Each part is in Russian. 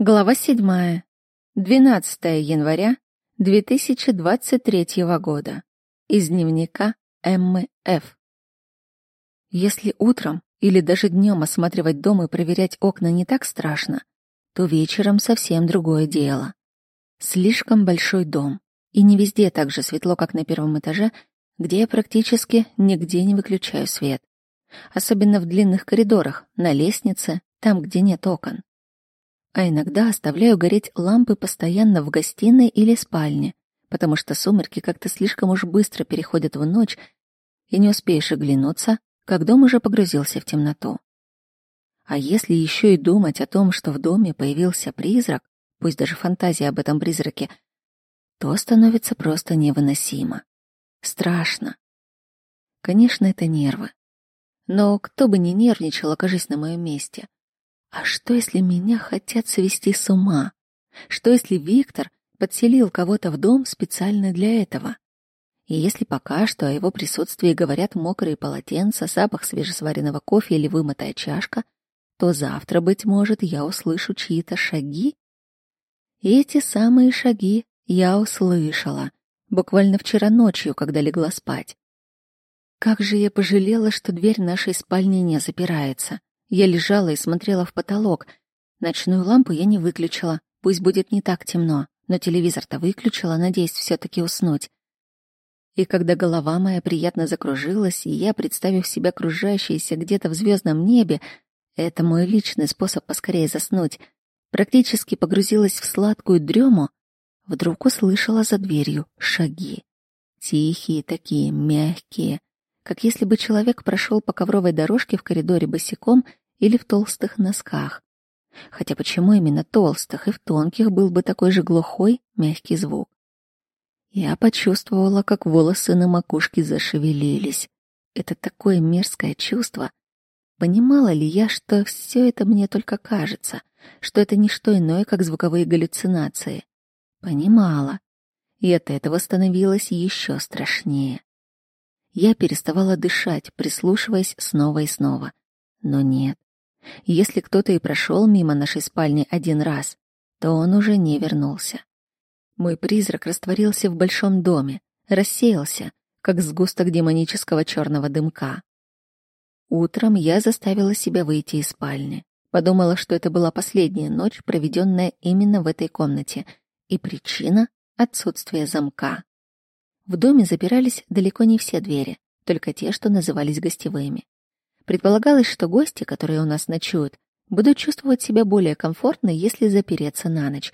Глава 7. 12 января 2023 года. Из дневника Эммы Ф. Если утром или даже днем осматривать дом и проверять окна не так страшно, то вечером совсем другое дело. Слишком большой дом, и не везде так же светло, как на первом этаже, где я практически нигде не выключаю свет. Особенно в длинных коридорах, на лестнице, там, где нет окон. А иногда оставляю гореть лампы постоянно в гостиной или спальне, потому что сумерки как-то слишком уж быстро переходят в ночь, и не успеешь оглянуться, как дом уже погрузился в темноту. А если еще и думать о том, что в доме появился призрак, пусть даже фантазия об этом призраке, то становится просто невыносимо. Страшно. Конечно, это нервы. Но кто бы ни нервничал, окажись на моем месте. А что, если меня хотят свести с ума? Что, если Виктор подселил кого-то в дом специально для этого? И если пока что о его присутствии говорят мокрые полотенца, запах свежесваренного кофе или вымытая чашка, то завтра, быть может, я услышу чьи-то шаги? И эти самые шаги я услышала, буквально вчера ночью, когда легла спать. Как же я пожалела, что дверь нашей спальни не запирается. Я лежала и смотрела в потолок. Ночную лампу я не выключила, пусть будет не так темно, но телевизор-то выключила, надеясь все таки уснуть. И когда голова моя приятно закружилась, и я, представив себя кружащейся где-то в звездном небе, это мой личный способ поскорее заснуть, практически погрузилась в сладкую дрему, вдруг услышала за дверью шаги. Тихие такие, мягкие, как если бы человек прошел по ковровой дорожке в коридоре босиком или в толстых носках. Хотя почему именно толстых и в тонких был бы такой же глухой, мягкий звук? Я почувствовала, как волосы на макушке зашевелились. Это такое мерзкое чувство. Понимала ли я, что все это мне только кажется, что это не что иное, как звуковые галлюцинации? Понимала. И от этого становилось еще страшнее. Я переставала дышать, прислушиваясь снова и снова. Но нет. Если кто-то и прошел мимо нашей спальни один раз, то он уже не вернулся. Мой призрак растворился в большом доме, рассеялся, как сгусток демонического черного дымка. Утром я заставила себя выйти из спальни. Подумала, что это была последняя ночь, проведенная именно в этой комнате, и причина — отсутствие замка. В доме запирались далеко не все двери, только те, что назывались гостевыми. Предполагалось, что гости, которые у нас ночуют, будут чувствовать себя более комфортно, если запереться на ночь.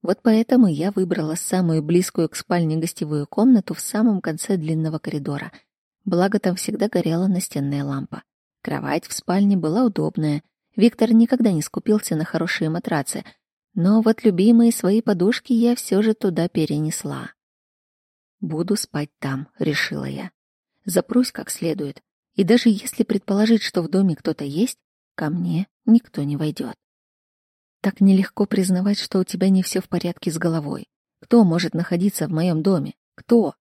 Вот поэтому я выбрала самую близкую к спальне гостевую комнату в самом конце длинного коридора. Благо там всегда горела настенная лампа. Кровать в спальне была удобная. Виктор никогда не скупился на хорошие матрацы, но вот любимые свои подушки я все же туда перенесла. Буду спать там, решила я. Запрусь как следует. И даже если предположить, что в доме кто-то есть, ко мне никто не войдет. Так нелегко признавать, что у тебя не все в порядке с головой. Кто может находиться в моем доме? Кто?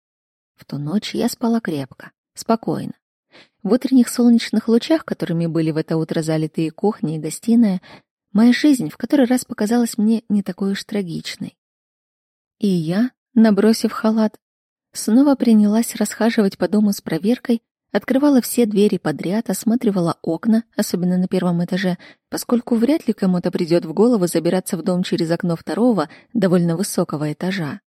В ту ночь я спала крепко, спокойно. В утренних солнечных лучах, которыми были в это утро залитые кухня и гостиная, моя жизнь в который раз показалась мне не такой уж трагичной. И я, набросив халат, Снова принялась расхаживать по дому с проверкой, открывала все двери подряд, осматривала окна, особенно на первом этаже, поскольку вряд ли кому-то придет в голову забираться в дом через окно второго, довольно высокого этажа.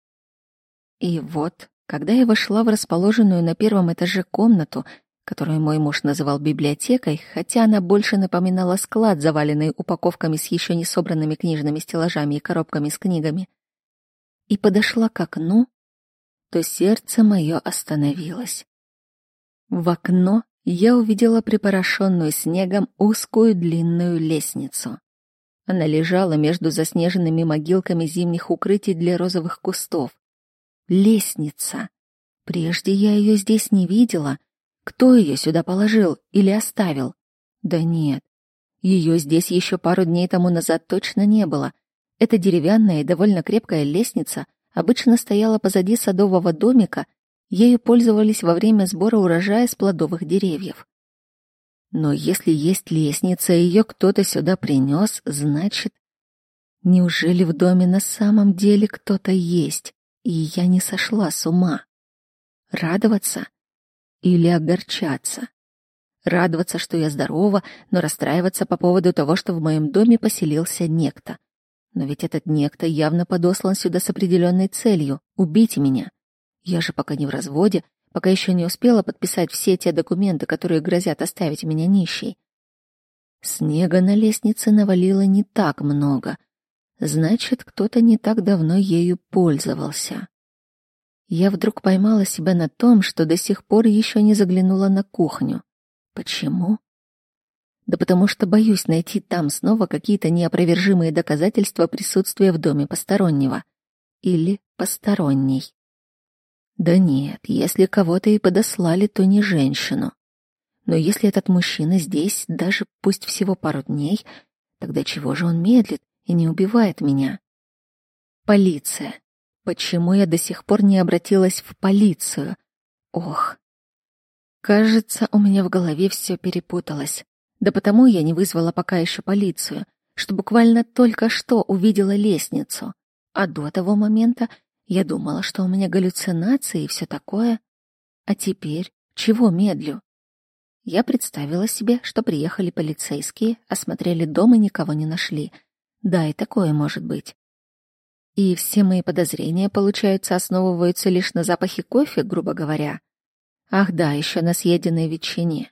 И вот, когда я вошла в расположенную на первом этаже комнату, которую мой муж называл библиотекой, хотя она больше напоминала склад, заваленный упаковками с еще не собранными книжными стеллажами и коробками с книгами, и подошла к окну, то сердце мое остановилось. В окно я увидела припорошенную снегом узкую длинную лестницу. Она лежала между заснеженными могилками зимних укрытий для розовых кустов. Лестница. Прежде я ее здесь не видела. Кто ее сюда положил или оставил? Да нет. Ее здесь еще пару дней тому назад точно не было. Это деревянная и довольно крепкая лестница обычно стояла позади садового домика, ею пользовались во время сбора урожая с плодовых деревьев. Но если есть лестница, ее кто-то сюда принес, значит... Неужели в доме на самом деле кто-то есть, и я не сошла с ума? Радоваться или огорчаться? Радоваться, что я здорова, но расстраиваться по поводу того, что в моем доме поселился некто. Но ведь этот некто явно подослан сюда с определенной целью — убить меня. Я же пока не в разводе, пока еще не успела подписать все те документы, которые грозят оставить меня нищей. Снега на лестнице навалило не так много. Значит, кто-то не так давно ею пользовался. Я вдруг поймала себя на том, что до сих пор еще не заглянула на кухню. Почему? Да потому что боюсь найти там снова какие-то неопровержимые доказательства присутствия в доме постороннего. Или посторонней. Да нет, если кого-то и подослали, то не женщину. Но если этот мужчина здесь, даже пусть всего пару дней, тогда чего же он медлит и не убивает меня? Полиция. Почему я до сих пор не обратилась в полицию? Ох. Кажется, у меня в голове все перепуталось. Да потому я не вызвала пока еще полицию, что буквально только что увидела лестницу. А до того момента я думала, что у меня галлюцинации и все такое. А теперь чего медлю? Я представила себе, что приехали полицейские, осмотрели дом и никого не нашли. Да, и такое может быть. И все мои подозрения, получается, основываются лишь на запахе кофе, грубо говоря. Ах да, еще на съеденной ветчине.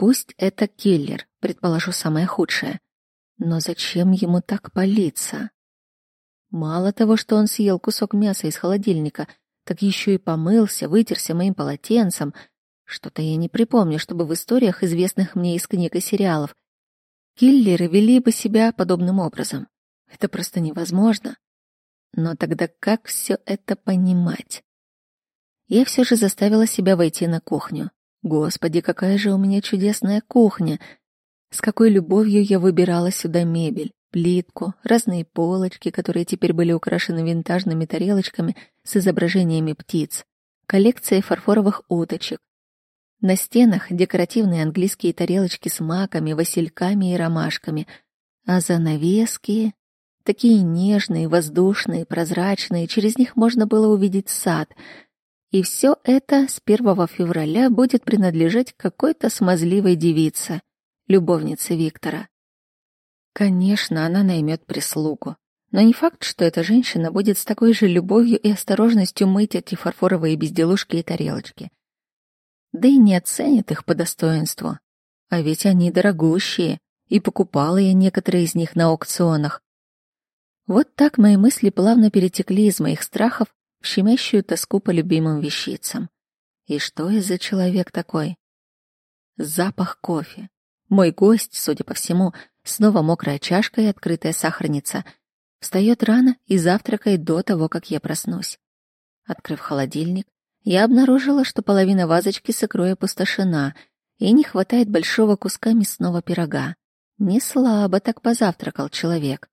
Пусть это киллер, предположу самое худшее. Но зачем ему так палиться? Мало того, что он съел кусок мяса из холодильника, так еще и помылся, вытерся моим полотенцем. Что-то я не припомню, чтобы в историях, известных мне из книг и сериалов, киллеры вели бы себя подобным образом. Это просто невозможно. Но тогда как все это понимать? Я все же заставила себя войти на кухню. Господи, какая же у меня чудесная кухня! С какой любовью я выбирала сюда мебель плитку, разные полочки, которые теперь были украшены винтажными тарелочками с изображениями птиц, коллекция фарфоровых уточек. На стенах декоративные английские тарелочки с маками, васильками и ромашками, а занавески такие нежные, воздушные, прозрачные, через них можно было увидеть сад. И все это с 1 февраля будет принадлежать какой-то смазливой девице, любовнице Виктора. Конечно, она наймет прислугу. Но не факт, что эта женщина будет с такой же любовью и осторожностью мыть эти фарфоровые безделушки и тарелочки. Да и не оценит их по достоинству. А ведь они дорогущие, и покупала я некоторые из них на аукционах. Вот так мои мысли плавно перетекли из моих страхов в щемящую тоску по любимым вещицам. И что я за человек такой? Запах кофе. Мой гость, судя по всему, Снова мокрая чашка и открытая сахарница. Встает рано и завтракает до того, как я проснусь. Открыв холодильник, я обнаружила, что половина вазочки с икрой опустошена, и не хватает большого куска мясного пирога. Не слабо так позавтракал человек.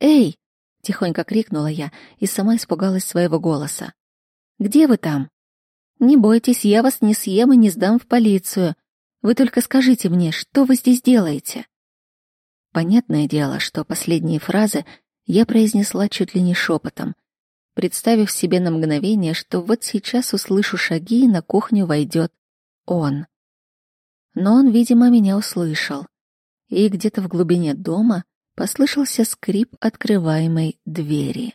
«Эй!» — тихонько крикнула я и сама испугалась своего голоса. «Где вы там?» «Не бойтесь, я вас не съем и не сдам в полицию. Вы только скажите мне, что вы здесь делаете?» Понятное дело, что последние фразы я произнесла чуть ли не шепотом, представив себе на мгновение, что вот сейчас услышу шаги и на кухню войдет он. Но он, видимо, меня услышал, и где-то в глубине дома послышался скрип открываемой двери.